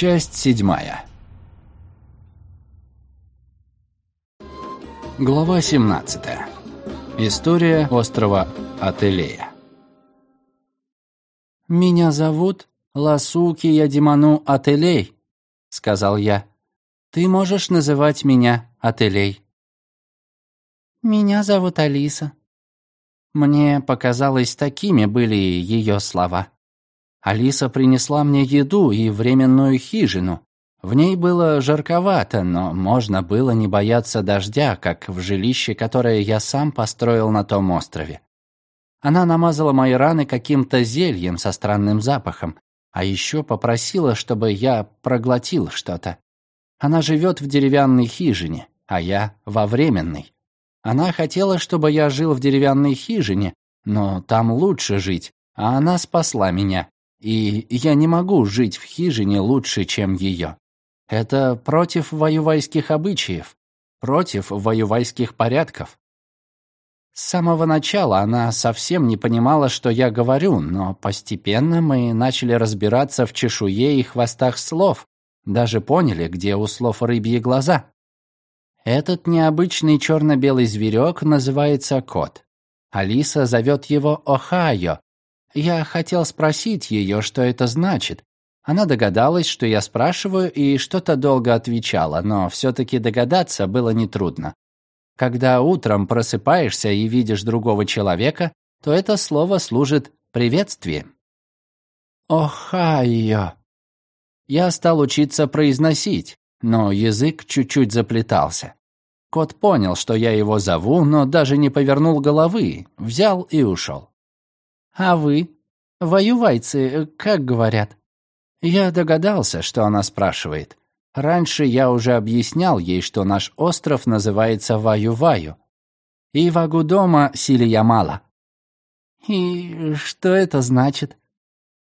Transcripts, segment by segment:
Часть седьмая. Глава 17. История острова Ателея. «Меня зовут Ласуки Ядиману Ателей», — сказал я. «Ты можешь называть меня Ателей». «Меня зовут Алиса». Мне показалось, такими были ее слова. Алиса принесла мне еду и временную хижину. В ней было жарковато, но можно было не бояться дождя, как в жилище, которое я сам построил на том острове. Она намазала мои раны каким-то зельем со странным запахом, а еще попросила, чтобы я проглотил что-то. Она живет в деревянной хижине, а я во временной. Она хотела, чтобы я жил в деревянной хижине, но там лучше жить, а она спасла меня. И я не могу жить в хижине лучше, чем ее. Это против воювайских обычаев, против воювайских порядков. С самого начала она совсем не понимала, что я говорю, но постепенно мы начали разбираться в чешуе и хвостах слов, даже поняли, где у слов рыбьи глаза. Этот необычный черно-белый зверек называется кот. Алиса зовет его Охайо. Я хотел спросить ее, что это значит. Она догадалась, что я спрашиваю, и что-то долго отвечала, но все-таки догадаться было нетрудно. Когда утром просыпаешься и видишь другого человека, то это слово служит приветствием. Охайо. Я стал учиться произносить, но язык чуть-чуть заплетался. Кот понял, что я его зову, но даже не повернул головы, взял и ушел. «А вы? Воювайцы, как говорят?» Я догадался, что она спрашивает. Раньше я уже объяснял ей, что наш остров называется Ваю-Ваю. И Вагудома Силиямала. «И что это значит?»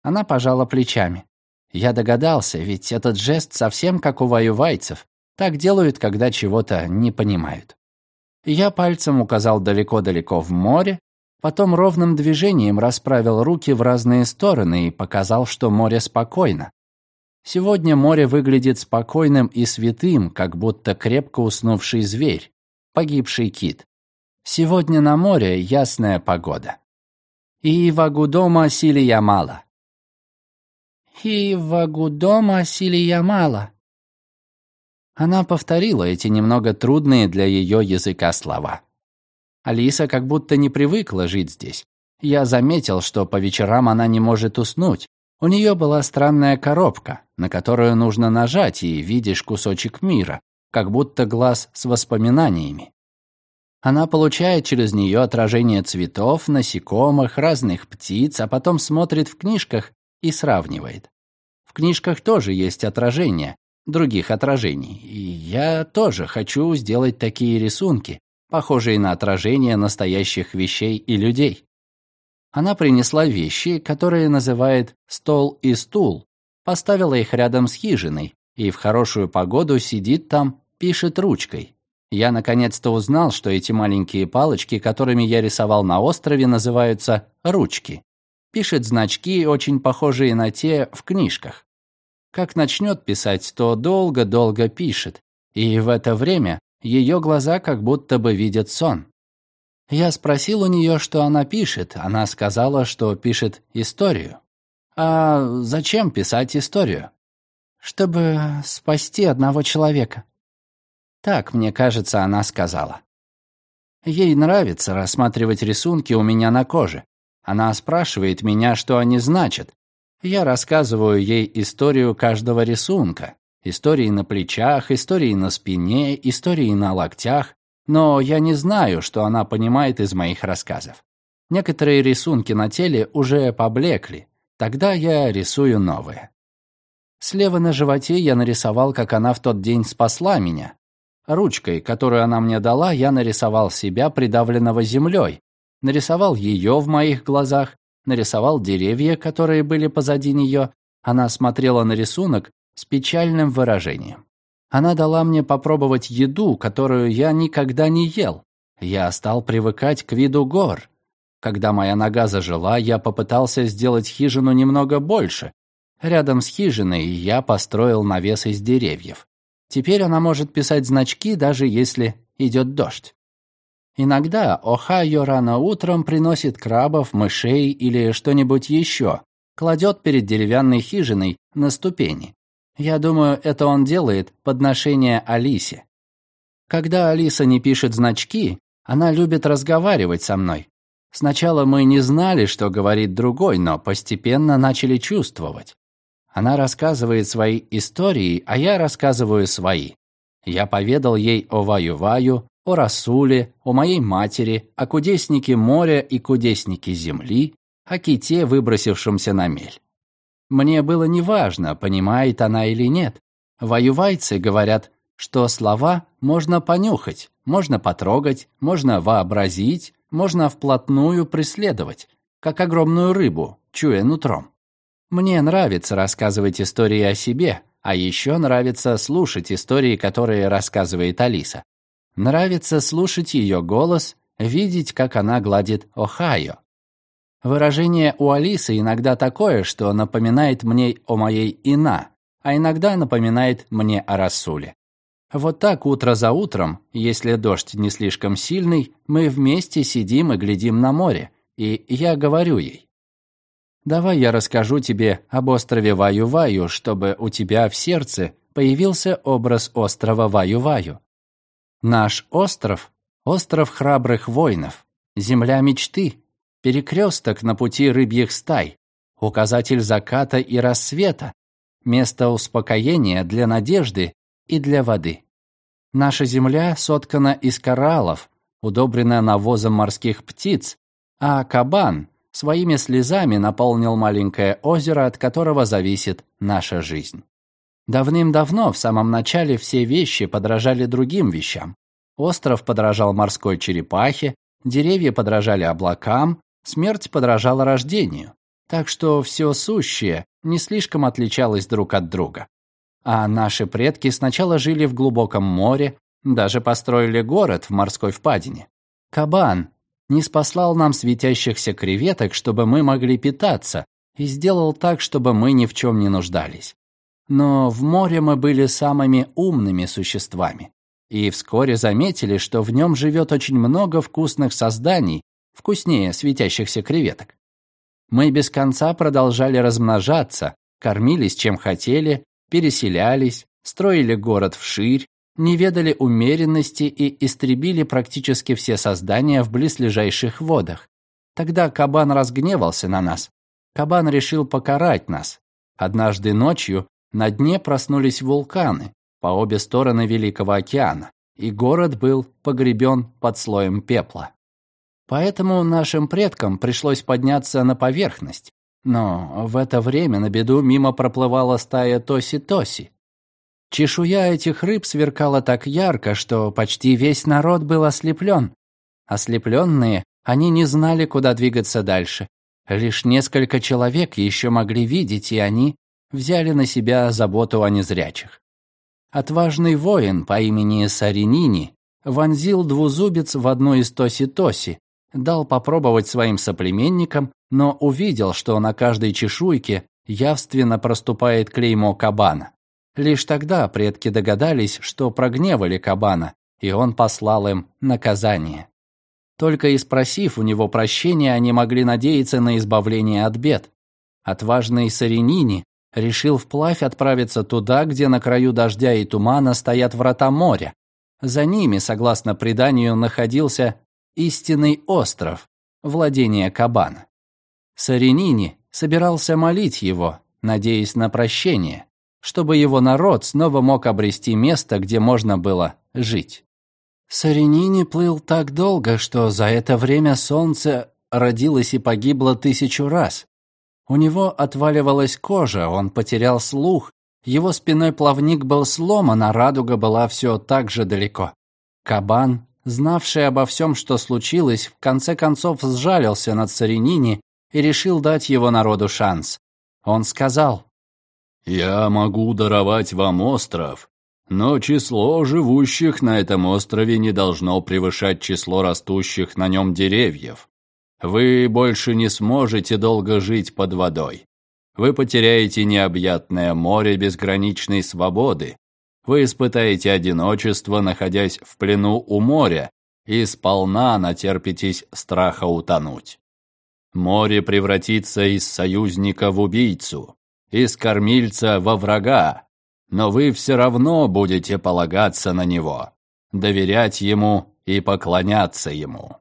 Она пожала плечами. Я догадался, ведь этот жест совсем как у воювайцев. Так делают, когда чего-то не понимают. Я пальцем указал далеко-далеко в море, потом ровным движением расправил руки в разные стороны и показал, что море спокойно. Сегодня море выглядит спокойным и святым, как будто крепко уснувший зверь, погибший кит. Сегодня на море ясная погода. И вагудома силия мало. И вагудома силия мало. Она повторила эти немного трудные для ее языка слова. Алиса как будто не привыкла жить здесь. Я заметил, что по вечерам она не может уснуть. У нее была странная коробка, на которую нужно нажать, и видишь кусочек мира, как будто глаз с воспоминаниями. Она получает через нее отражение цветов, насекомых, разных птиц, а потом смотрит в книжках и сравнивает. В книжках тоже есть отражение, других отражений. И я тоже хочу сделать такие рисунки, похожие на отражения настоящих вещей и людей. Она принесла вещи, которые называет «стол и стул», поставила их рядом с хижиной и в хорошую погоду сидит там, пишет ручкой. Я наконец-то узнал, что эти маленькие палочки, которыми я рисовал на острове, называются ручки. Пишет значки, очень похожие на те в книжках. Как начнет писать, то долго-долго пишет, и в это время ее глаза как будто бы видят сон. Я спросил у нее, что она пишет. Она сказала, что пишет историю. А зачем писать историю? Чтобы спасти одного человека. Так, мне кажется, она сказала. Ей нравится рассматривать рисунки у меня на коже. Она спрашивает меня, что они значат, я рассказываю ей историю каждого рисунка. Истории на плечах, истории на спине, истории на локтях. Но я не знаю, что она понимает из моих рассказов. Некоторые рисунки на теле уже поблекли. Тогда я рисую новые. Слева на животе я нарисовал, как она в тот день спасла меня. Ручкой, которую она мне дала, я нарисовал себя, придавленного землей. Нарисовал ее в моих глазах нарисовал деревья, которые были позади нее. Она смотрела на рисунок с печальным выражением. Она дала мне попробовать еду, которую я никогда не ел. Я стал привыкать к виду гор. Когда моя нога зажила, я попытался сделать хижину немного больше. Рядом с хижиной я построил навес из деревьев. Теперь она может писать значки, даже если идет дождь. Иногда Охайо рано утром приносит крабов, мышей или что-нибудь еще, кладет перед деревянной хижиной на ступени. Я думаю, это он делает подношение Алисе. Когда Алиса не пишет значки, она любит разговаривать со мной. Сначала мы не знали, что говорит другой, но постепенно начали чувствовать. Она рассказывает свои истории, а я рассказываю свои. Я поведал ей о Ваю-Ваю, о Расуле, о моей матери, о кудеснике моря и кудеснике земли, о ките, выбросившемся на мель. Мне было неважно, понимает она или нет. Воювайцы говорят, что слова можно понюхать, можно потрогать, можно вообразить, можно вплотную преследовать, как огромную рыбу, чуя нутром. Мне нравится рассказывать истории о себе, а еще нравится слушать истории, которые рассказывает Алиса. Нравится слушать ее голос, видеть, как она гладит Ohio. Выражение у Алисы иногда такое, что напоминает мне о моей Ина, а иногда напоминает мне о Расуле. Вот так утро за утром, если дождь не слишком сильный, мы вместе сидим и глядим на море, и я говорю ей. «Давай я расскажу тебе об острове Ваю-Ваю, чтобы у тебя в сердце появился образ острова Ваю-Ваю. Наш остров – остров храбрых воинов, земля мечты, перекресток на пути рыбьих стай, указатель заката и рассвета, место успокоения для надежды и для воды. Наша земля соткана из кораллов, удобрена навозом морских птиц, а кабан своими слезами наполнил маленькое озеро, от которого зависит наша жизнь. Давным-давно, в самом начале, все вещи подражали другим вещам. Остров подражал морской черепахе, деревья подражали облакам, смерть подражала рождению. Так что все сущее не слишком отличалось друг от друга. А наши предки сначала жили в глубоком море, даже построили город в морской впадине. Кабан не спаслал нам светящихся креветок, чтобы мы могли питаться, и сделал так, чтобы мы ни в чем не нуждались. Но в море мы были самыми умными существами. И вскоре заметили, что в нем живет очень много вкусных созданий, вкуснее светящихся креветок. Мы без конца продолжали размножаться, кормились чем хотели, переселялись, строили город вширь, не ведали умеренности и истребили практически все создания в близлежащих водах. Тогда Кабан разгневался на нас. Кабан решил покарать нас. Однажды ночью на дне проснулись вулканы по обе стороны Великого океана, и город был погребен под слоем пепла. Поэтому нашим предкам пришлось подняться на поверхность, но в это время на беду мимо проплывала стая тоси-тоси. Чешуя этих рыб сверкала так ярко, что почти весь народ был ослеплен. Ослепленные, они не знали, куда двигаться дальше. Лишь несколько человек еще могли видеть, и они взяли на себя заботу о незрячих. Отважный воин по имени Саринини вонзил двузубец в одну из тоси-тоси, дал попробовать своим соплеменникам, но увидел, что на каждой чешуйке явственно проступает клеймо кабана. Лишь тогда предки догадались, что прогневали кабана, и он послал им наказание. Только и спросив у него прощения, они могли надеяться на избавление от бед. Отважный Саренини решил вплавь отправиться туда, где на краю дождя и тумана стоят врата моря. За ними, согласно преданию, находился истинный остров, владение Кабана. Саренини собирался молить его, надеясь на прощение, чтобы его народ снова мог обрести место, где можно было жить. Саренини плыл так долго, что за это время солнце родилось и погибло тысячу раз. У него отваливалась кожа, он потерял слух, его спиной плавник был сломан, а радуга была все так же далеко. Кабан знавший обо всем, что случилось, в конце концов сжалился над Саренини и решил дать его народу шанс. Он сказал, «Я могу даровать вам остров, но число живущих на этом острове не должно превышать число растущих на нем деревьев. Вы больше не сможете долго жить под водой. вы потеряете необъятное море безграничной свободы. Вы испытаете одиночество, находясь в плену у моря, и сполна натерпитесь страха утонуть. Море превратится из союзника в убийцу, из кормильца во врага, но вы все равно будете полагаться на него, доверять ему и поклоняться ему.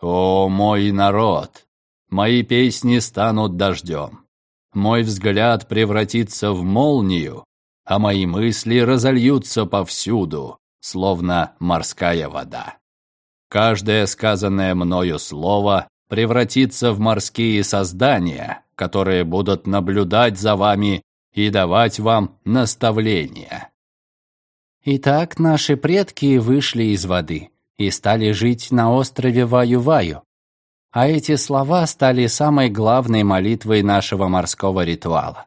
О, мой народ! Мои песни станут дождем. Мой взгляд превратится в молнию, а мои мысли разольются повсюду, словно морская вода. Каждое сказанное мною слово превратится в морские создания, которые будут наблюдать за вами и давать вам наставления. Итак, наши предки вышли из воды и стали жить на острове Ваю-Ваю. А эти слова стали самой главной молитвой нашего морского ритуала.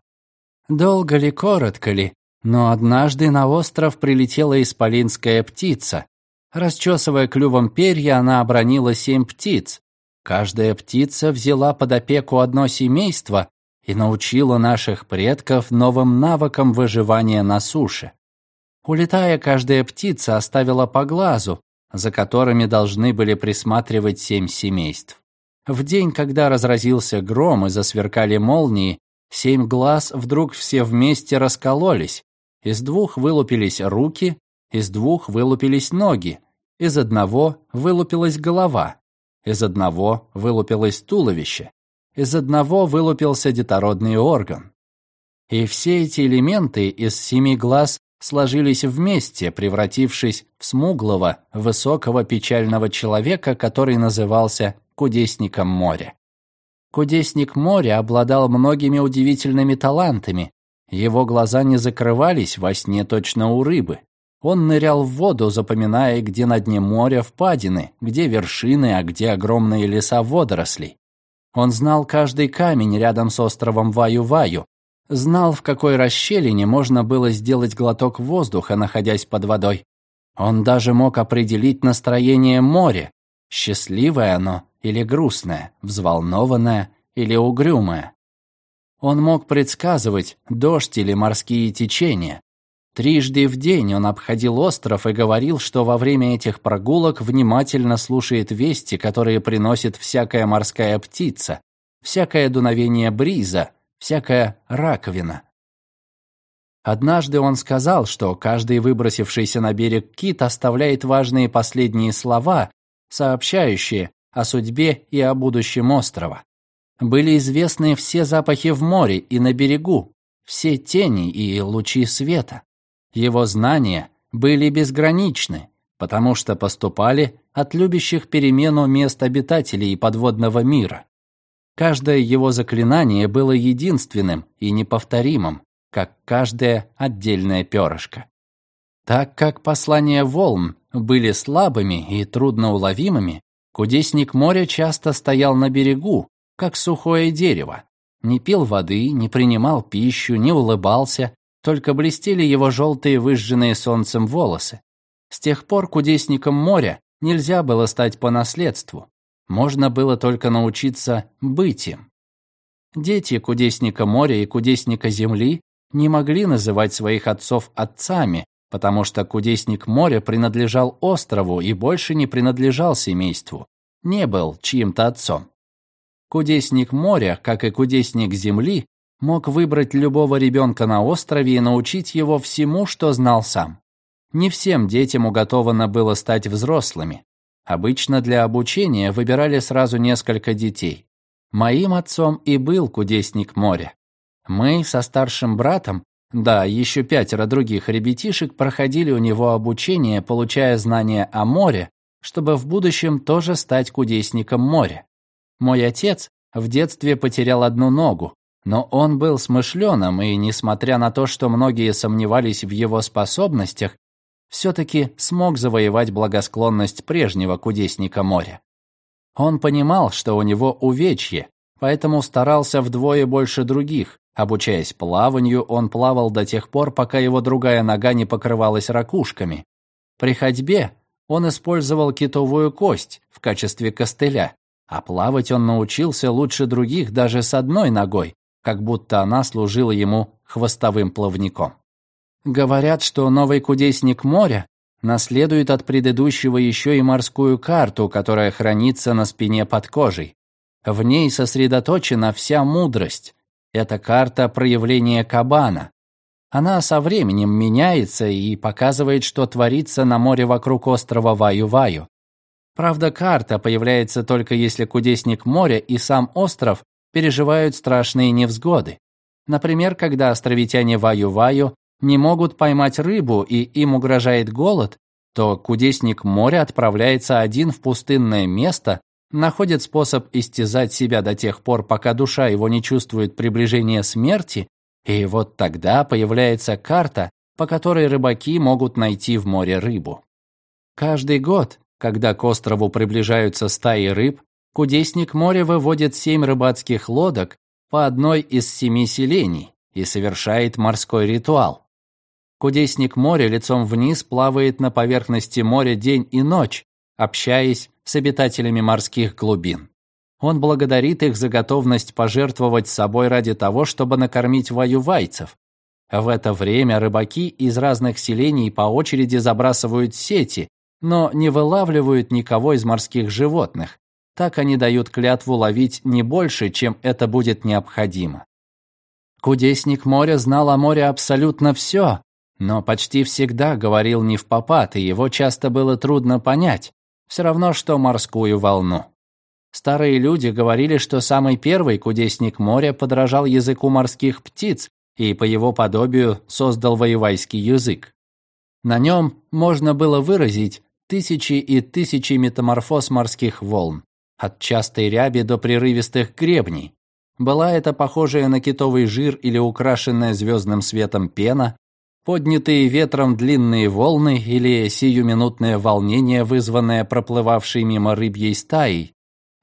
Долго ли, коротко ли, но однажды на остров прилетела исполинская птица. Расчесывая клювом перья, она обронила семь птиц, Каждая птица взяла под опеку одно семейство и научила наших предков новым навыкам выживания на суше. Улетая, каждая птица оставила по глазу, за которыми должны были присматривать семь семейств. В день, когда разразился гром и засверкали молнии, семь глаз вдруг все вместе раскололись. Из двух вылупились руки, из двух вылупились ноги, из одного вылупилась голова, из одного вылупилось туловище, из одного вылупился детородный орган. И все эти элементы из семи глаз сложились вместе, превратившись в смуглого, высокого печального человека, который назывался Кудесником моря. Кудесник моря обладал многими удивительными талантами. Его глаза не закрывались во сне точно у рыбы. Он нырял в воду, запоминая, где на дне моря впадины, где вершины, а где огромные леса водорослей. Он знал каждый камень рядом с островом Ваю-Ваю, знал, в какой расщелине можно было сделать глоток воздуха, находясь под водой. Он даже мог определить настроение моря, счастливое оно или грустное, взволнованное или угрюмое. Он мог предсказывать дождь или морские течения, Трижды в день он обходил остров и говорил, что во время этих прогулок внимательно слушает вести, которые приносит всякая морская птица, всякое дуновение бриза, всякая раковина. Однажды он сказал, что каждый выбросившийся на берег кит оставляет важные последние слова, сообщающие о судьбе и о будущем острова. Были известны все запахи в море и на берегу, все тени и лучи света. Его знания были безграничны, потому что поступали от любящих перемену мест обитателей подводного мира. Каждое его заклинание было единственным и неповторимым, как каждое отдельное перышко. Так как послания волн были слабыми и трудноуловимыми, кудесник моря часто стоял на берегу, как сухое дерево, не пил воды, не принимал пищу, не улыбался, только блестели его желтые выжженные солнцем волосы. С тех пор кудесником моря нельзя было стать по наследству. Можно было только научиться быть им. Дети кудесника моря и кудесника земли не могли называть своих отцов отцами, потому что кудесник моря принадлежал острову и больше не принадлежал семейству, не был чьим-то отцом. Кудесник моря, как и кудесник земли, мог выбрать любого ребенка на острове и научить его всему, что знал сам. Не всем детям уготовано было стать взрослыми. Обычно для обучения выбирали сразу несколько детей. Моим отцом и был кудесник моря. Мы со старшим братом, да, еще пятеро других ребятишек проходили у него обучение, получая знания о море, чтобы в будущем тоже стать кудесником моря. Мой отец в детстве потерял одну ногу, но он был смышленым, и, несмотря на то, что многие сомневались в его способностях, все-таки смог завоевать благосклонность прежнего кудесника моря. Он понимал, что у него увечье, поэтому старался вдвое больше других. Обучаясь плаванию, он плавал до тех пор, пока его другая нога не покрывалась ракушками. При ходьбе он использовал китовую кость в качестве костыля, а плавать он научился лучше других даже с одной ногой, как будто она служила ему хвостовым плавником. Говорят, что новый кудесник моря наследует от предыдущего еще и морскую карту, которая хранится на спине под кожей. В ней сосредоточена вся мудрость. Это карта проявления кабана. Она со временем меняется и показывает, что творится на море вокруг острова Ваю-Ваю. Правда, карта появляется только если кудесник моря и сам остров переживают страшные невзгоды. Например, когда островитяне Ваю-Ваю не могут поймать рыбу и им угрожает голод, то кудесник моря отправляется один в пустынное место, находит способ истязать себя до тех пор, пока душа его не чувствует приближения смерти, и вот тогда появляется карта, по которой рыбаки могут найти в море рыбу. Каждый год, когда к острову приближаются стаи рыб, кудесник моря выводит семь рыбацких лодок по одной из семи селений и совершает морской ритуал. Кудесник моря лицом вниз плавает на поверхности моря день и ночь, общаясь с обитателями морских глубин. Он благодарит их за готовность пожертвовать собой ради того, чтобы накормить воювайцев. В это время рыбаки из разных селений по очереди забрасывают сети, но не вылавливают никого из морских животных. Так они дают клятву ловить не больше, чем это будет необходимо. Кудесник моря знал о море абсолютно все, но почти всегда говорил не в попад, и его часто было трудно понять, все равно что морскую волну. Старые люди говорили, что самый первый кудесник моря подражал языку морских птиц и по его подобию создал воевайский язык. На нем можно было выразить тысячи и тысячи метаморфоз морских волн, от частой ряби до прерывистых гребней. Была это похожая на китовый жир или украшенная звездным светом пена, поднятые ветром длинные волны или сиюминутное волнение, вызванное проплывавшей мимо рыбьей стаей,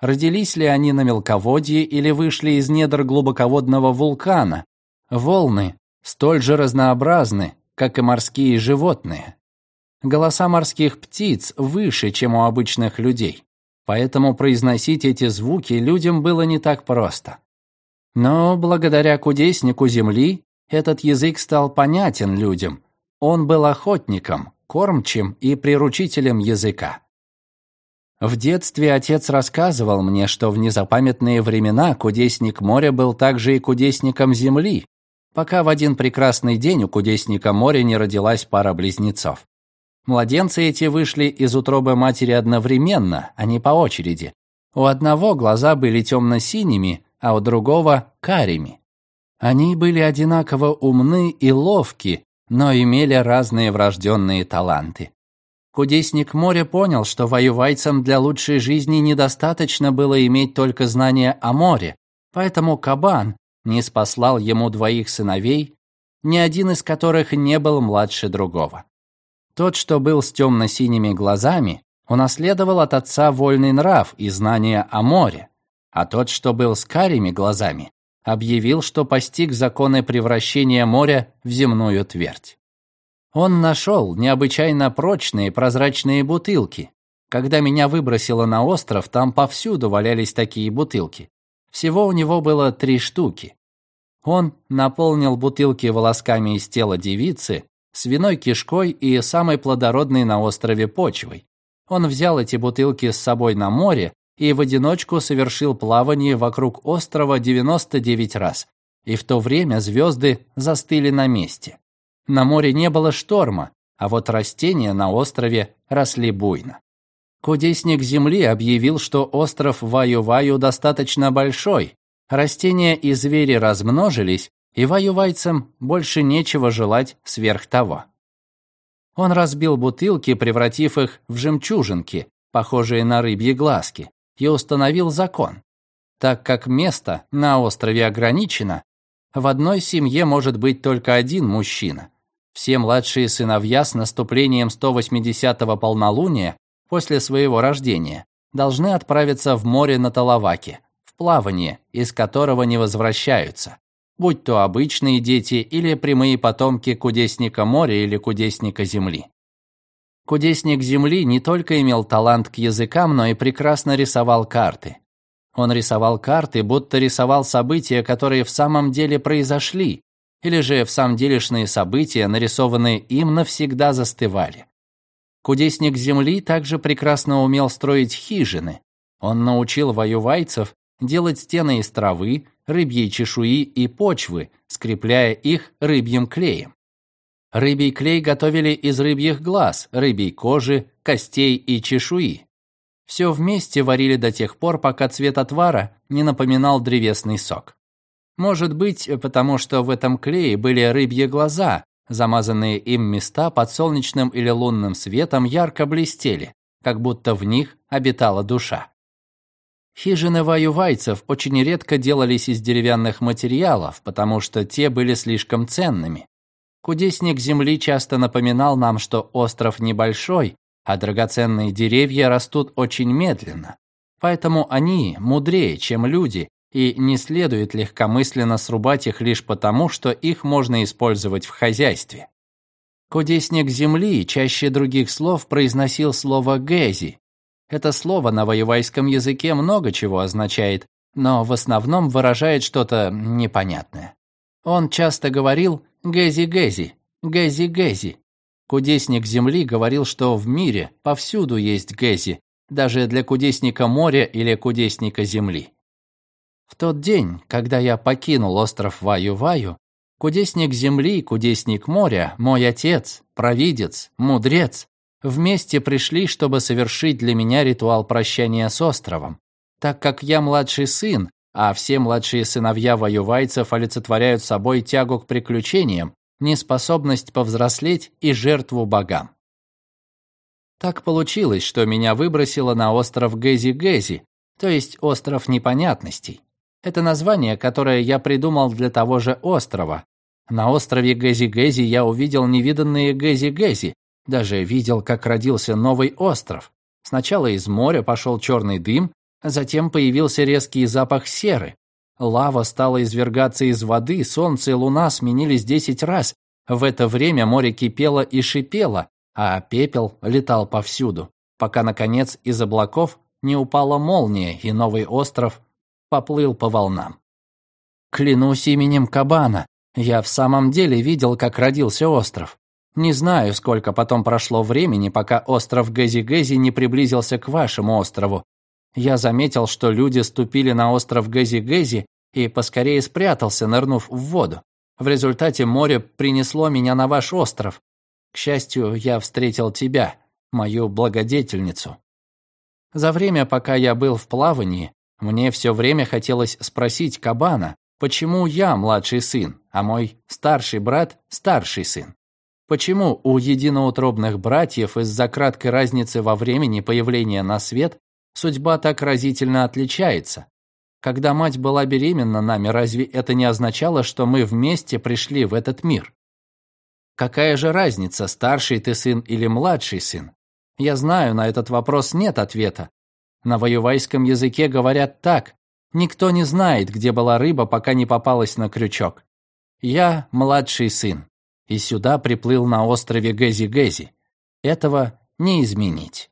родились ли они на мелководье или вышли из недр глубоководного вулкана. Волны столь же разнообразны, как и морские животные. Голоса морских птиц выше, чем у обычных людей, поэтому произносить эти звуки людям было не так просто. Но благодаря кудеснику земли этот язык стал понятен людям. Он был охотником, кормчим и приручителем языка. В детстве отец рассказывал мне, что в незапамятные времена кудесник моря был также и кудесником земли, пока в один прекрасный день у кудесника моря не родилась пара близнецов. Младенцы эти вышли из утробы матери одновременно, а не по очереди. У одного глаза были темно-синими, а у другого – карими. Они были одинаково умны и ловки, но имели разные врожденные таланты. Кудесник моря понял, что воювайцам для лучшей жизни недостаточно было иметь только знания о море, поэтому Кабан не спаслал ему двоих сыновей, ни один из которых не был младше другого. Тот, что был с темно-синими глазами, унаследовал от отца вольный нрав и знания о море, а тот, что был с карими глазами, объявил, что постиг законы превращения моря в земную твердь. Он нашел необычайно прочные прозрачные бутылки. Когда меня выбросило на остров, там повсюду валялись такие бутылки. Всего у него было три штуки. Он наполнил бутылки волосками из тела девицы, свиной кишкой и самой плодородной на острове почвой. Он взял эти бутылки с собой на море и в одиночку совершил плавание вокруг острова 99 раз, и в то время звезды застыли на месте. На море не было шторма, а вот растения на острове росли буйно. Кудесник Земли объявил, что остров Ваю-Ваю достаточно большой, растения и звери размножились, и ваювайцам больше нечего желать сверх того. Он разбил бутылки, превратив их в жемчужинки, похожие на рыбьи глазки, и установил закон. Так как место на острове ограничено, в одной семье может быть только один мужчина. Все младшие сыновья с наступлением 180-го полнолуния после своего рождения должны отправиться в море на Талаваке, в плавание, из которого не возвращаются, будь то обычные дети или прямые потомки кудесника моря или кудесника земли. Кудесник Земли не только имел талант к языкам, но и прекрасно рисовал карты. Он рисовал карты, будто рисовал события, которые в самом деле произошли, или же в самом делешные события, нарисованные им, навсегда застывали. Кудесник земли также прекрасно умел строить хижины. Он научил воювайцев делать стены из травы, рыбьей чешуи и почвы, скрепляя их рыбьим клеем. Рыбий клей готовили из рыбьих глаз, рыбьей кожи, костей и чешуи. Все вместе варили до тех пор, пока цвет отвара не напоминал древесный сок. Может быть, потому что в этом клее были рыбьи глаза, замазанные им места под солнечным или лунным светом ярко блестели, как будто в них обитала душа. Хижины ваювайцев очень редко делались из деревянных материалов, потому что те были слишком ценными. Кудесник земли часто напоминал нам, что остров небольшой, а драгоценные деревья растут очень медленно. Поэтому они мудрее, чем люди, и не следует легкомысленно срубать их лишь потому, что их можно использовать в хозяйстве. Кудесник земли чаще других слов произносил слово «гэзи». Это слово на воевайском языке много чего означает, но в основном выражает что-то непонятное. Он часто говорил «гэзи-гэзи», «гэзи-гэзи», Кудесник Земли говорил, что в мире повсюду есть Гэзи, даже для кудесника моря или кудесника Земли. В тот день, когда я покинул остров Ваю-Ваю, кудесник Земли, кудесник моря, мой отец, провидец, мудрец, вместе пришли, чтобы совершить для меня ритуал прощания с островом. Так как я младший сын, а все младшие сыновья воювайцев олицетворяют собой тягу к приключениям, неспособность повзрослеть и жертву богам. Так получилось, что меня выбросило на остров Гэзи-Гэзи, то есть остров непонятностей. Это название, которое я придумал для того же острова. На острове Гэзи-Гэзи я увидел невиданные Гэзи-Гэзи, даже видел, как родился новый остров. Сначала из моря пошел черный дым, затем появился резкий запах серы, Лава стала извергаться из воды, солнце и луна сменились десять раз. В это время море кипело и шипело, а пепел летал повсюду, пока, наконец, из облаков не упала молния, и новый остров поплыл по волнам. Клянусь именем Кабана, я в самом деле видел, как родился остров. Не знаю, сколько потом прошло времени, пока остров Гэзи-Гэзи не приблизился к вашему острову, я заметил, что люди ступили на остров Гэзи-Гэзи и поскорее спрятался, нырнув в воду. В результате море принесло меня на ваш остров. К счастью, я встретил тебя, мою благодетельницу. За время, пока я был в плавании, мне все время хотелось спросить Кабана, почему я младший сын, а мой старший брат – старший сын. Почему у единоутробных братьев из-за краткой разницы во времени появления на свет судьба так разительно отличается. Когда мать была беременна нами, разве это не означало, что мы вместе пришли в этот мир? Какая же разница, старший ты сын или младший сын? Я знаю, на этот вопрос нет ответа. На воювайском языке говорят так. Никто не знает, где была рыба, пока не попалась на крючок. Я младший сын, и сюда приплыл на острове Гэзи-Гэзи. Этого не изменить.